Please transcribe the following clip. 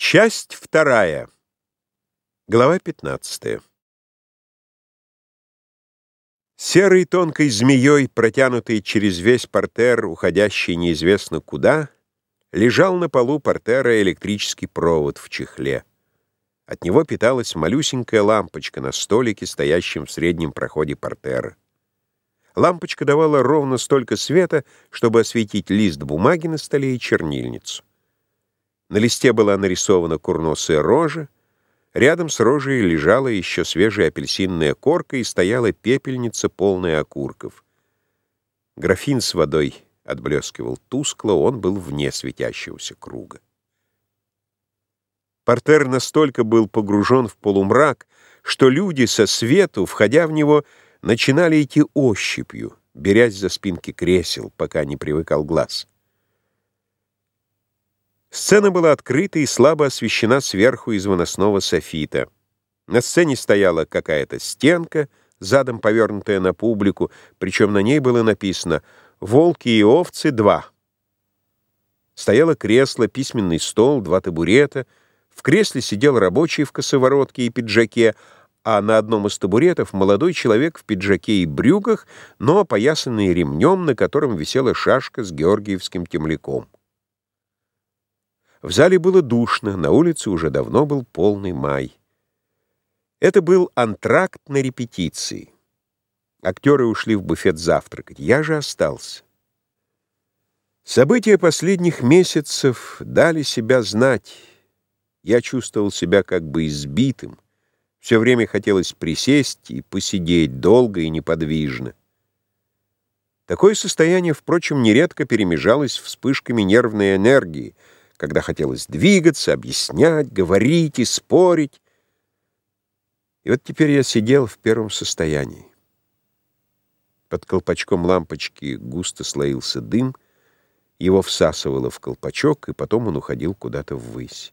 Часть вторая. Глава 15. Серой тонкой змеей, протянутой через весь портер, уходящий неизвестно куда, лежал на полу портера электрический провод в чехле. От него питалась малюсенькая лампочка на столике, стоящем в среднем проходе портера. Лампочка давала ровно столько света, чтобы осветить лист бумаги на столе и чернильницу. На листе была нарисована курносая рожа, рядом с рожей лежала еще свежая апельсинная корка и стояла пепельница, полная окурков. Графин с водой отблескивал тускло, он был вне светящегося круга. Портер настолько был погружен в полумрак, что люди со свету, входя в него, начинали идти ощупью, берясь за спинки кресел, пока не привыкал глаз. Сцена была открыта и слабо освещена сверху из выносного софита. На сцене стояла какая-то стенка, задом повернутая на публику, причем на ней было написано «Волки и овцы два». Стояло кресло, письменный стол, два табурета. В кресле сидел рабочий в косоворотке и пиджаке, а на одном из табуретов молодой человек в пиджаке и брюках, но опоясанный ремнем, на котором висела шашка с георгиевским темляком. В зале было душно, на улице уже давно был полный май. Это был антракт на репетиции. Актеры ушли в буфет завтракать, я же остался. События последних месяцев дали себя знать. Я чувствовал себя как бы избитым. Все время хотелось присесть и посидеть долго и неподвижно. Такое состояние, впрочем, нередко перемежалось вспышками нервной энергии — когда хотелось двигаться, объяснять, говорить и спорить. И вот теперь я сидел в первом состоянии. Под колпачком лампочки густо слоился дым, его всасывало в колпачок, и потом он уходил куда-то ввысь.